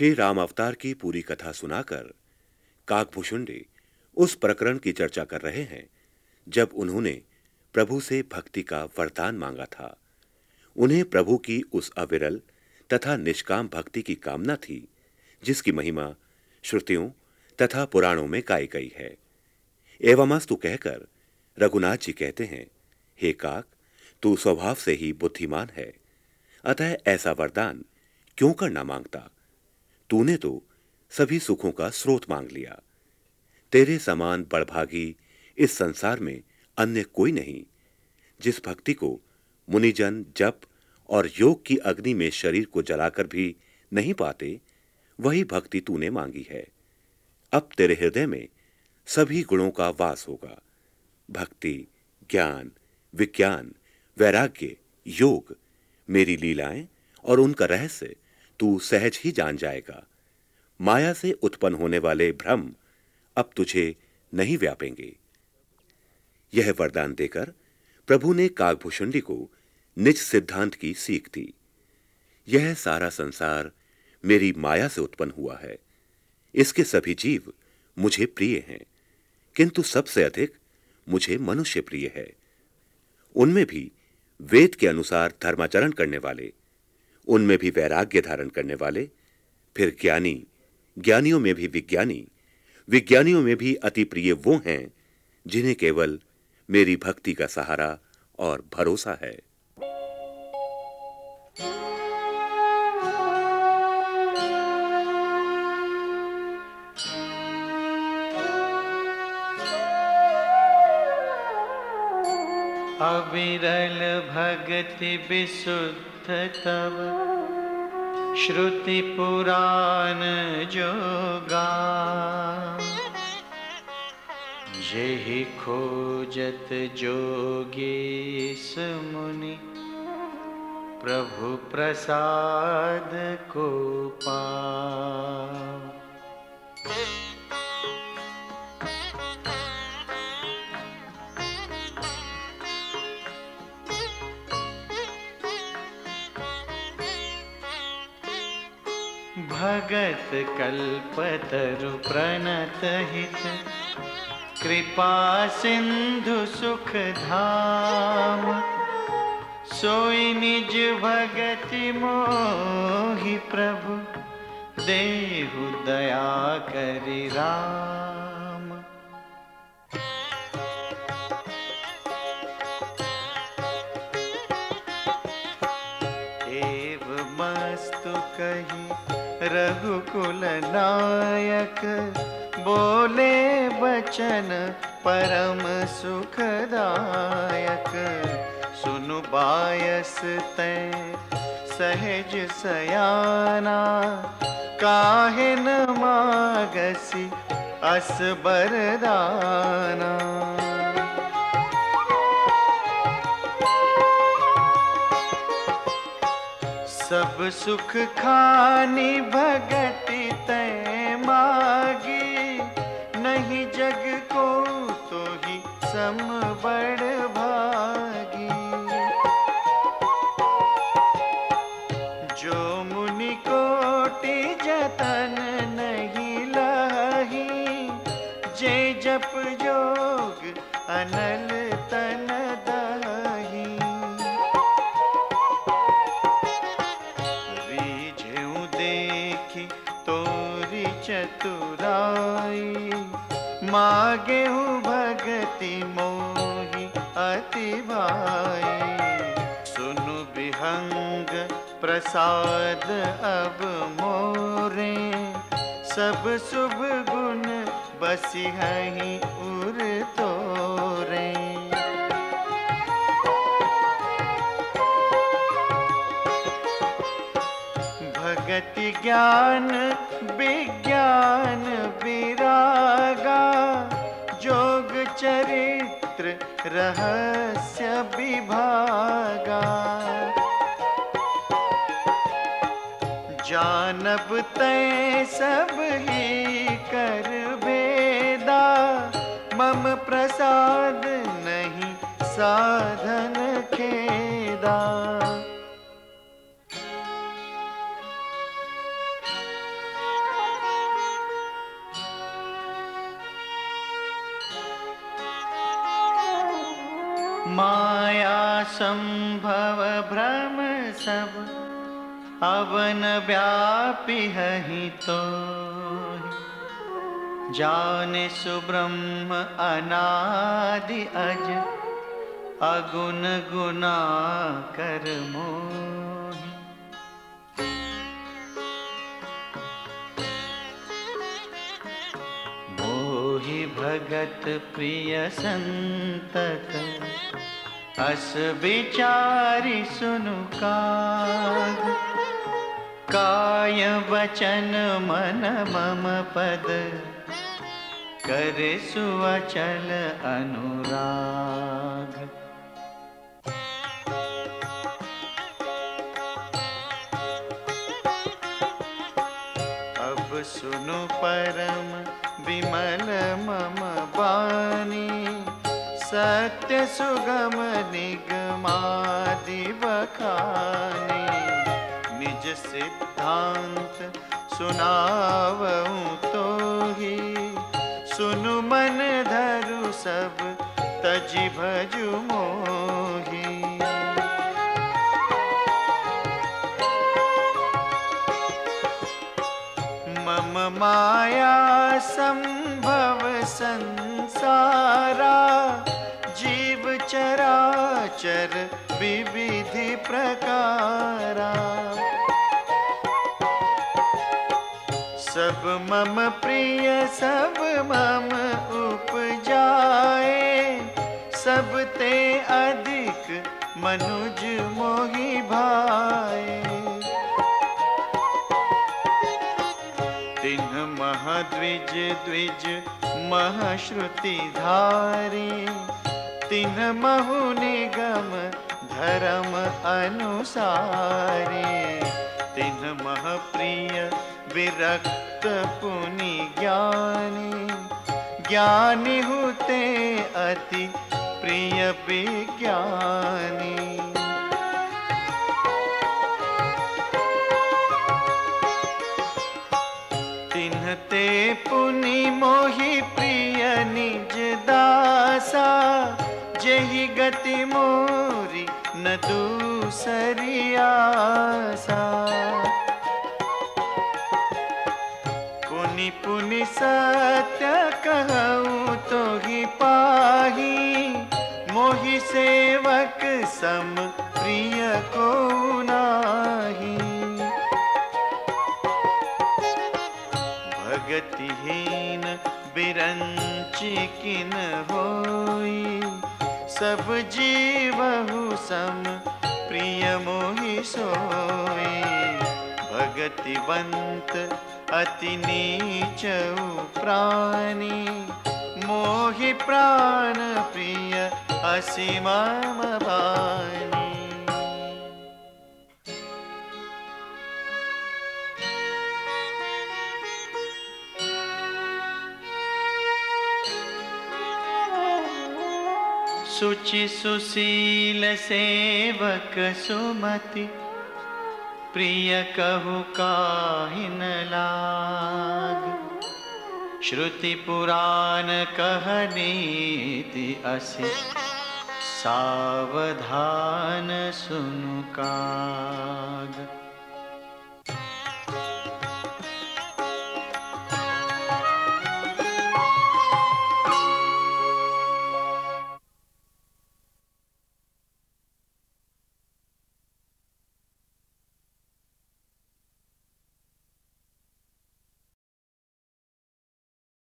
श्री राम अवतार की पूरी कथा सुनाकर काकभूषुंडी उस प्रकरण की चर्चा कर रहे हैं, जब उन्होंने प्रभु से भक्ति का वरदान मांगा था। उन्हें प्रभु की उस अविरल तथा निष्काम भक्ति की कामना थी, जिसकी महिमा श्रुतियों तथा पुराणों में गाई गई है। एवमस्तु कहकर रघुनाथ जी कहते हैं, हे काक, तू स्वभाव से ही बुद्धिमान है, अतः ऐसा वरदान क्यों करना माँगता? तूने तो सभी सुखों का स्रोत मांग लिया। तेरे समान बड़भागी इस संसार में अन्य कोई नहीं, जिस भक्ति को मुनिजन जप और योग की अग्नि में शरीर को जलाकर भी नहीं पाते, वही भक्ति तूने मांगी है। अब तेरे हृदय में सभी गुणों का वास होगा। भक्ति, ज्ञान, विज्ञान, वैराग्य, योग, मेरी लीलाएँ और उनका रहस्य तू सहज ही जान जाएगा। माया से उत्पन्न होने वाले भ्रम अब तुझे नहीं व्यापेंगे। यह वरदान देकर प्रभु ने कागभूषुंडी को निज सिद्धांत की सीख दी। यह सारा संसार मेरी माया से उत्पन्न हुआ है। इसके सभी जीव मुझे प्रिय हैं, किंतु सबसे अधिक मुझे मनुष्य प्रिय है। उनमें भी वेद के अनुसार धर्माचरण करने वाले उनमें भी वैराग्य धारण करने वाले, फिर ज्ञानी, ज्ञानियों में भी विज्ञानी, विज्ञानियों में भी अति प्रिय वो हैं, जिन्हें केवल मेरी भक्ति का सहारा और भरोसा है। अविरल भगति विशुद्ध तव श्रुति पुराण जोगा जेहि खोजत जोगेश मुनि प्रभु प्रसाद को पा। भगत कल्पतरु प्रणत हित। कृपा सिंधु सुख धाम सोई निज भगति मोहि प्रभु। देहु दया करि राम। नायक, बोले बचन परम सुखदायक। सुनु बायस तै, सहज सयाना। काहे न मागसी अस बरदाना। सब सुख खानी भगति मागी, नहीं जग को तो ही सम बड़ भागी। जो मुनि कोटि जतन नहीं लही, जे जप जोग अनल चतुराई। मागेऊ भगति मोहि अति भाई। सुनु विहंग प्रसाद अब मोरे। सब शुभ गुण बसी उर तोरे। भगति ज्ञान विज्ञान विरागा, जोग चरित्र रहस्य विभागा। जानब तय सब ही कर भेदा, मम प्रसाद नहीं साधन खेदा। माया संभव भ्रम सब, अवन व्यापी हही तो। जान सुब्रह्म अनादि अज, अगुण गुना कर मोहि। भगत प्रिय संतत अस विचारी सुनु काग। काय वचन मन मम पद, करे सुअचल अनुराग। अब सुनु परम विमल मम बानी सत्य सुगम निगमादि बखानी निज सिद्धांत सुनाव तो ही। सुनु मन धरु सब, तजि भजु मोही। मम माया संभव संसारा, जीव चराचर विविधि प्रकारा। सब मम प्रिय, सब मम उपजाए, सब ते अधिक मनुज मोहि महद्विज द्विज महश्रुति धारी। तिन्ह महु निगम धर्म अनुसारी। तिन्ह मह प्रिय विरक्त पुनि ज्ञानी। ज्ञानी हुते अति प्रिय विज्ञानी। गति मोरी, न दूसरी आसा पुनि पुनि सत्य कहूँ तो ही पाही, मोहि सेवक सम प्रिय को नाही। भगतिहीन बिरंची किन होई सब जीवहु सम, प्रिय मोहि सोई। भगतिवंत, अति नीच प्राणी। मोहि प्राण प्रिय असीमम भानी सुचि सुशील सेवक सुमति, प्रिय कहु काहिन लाग। श्रुति पुराण कहनीति असि, सावधान सुनु काग।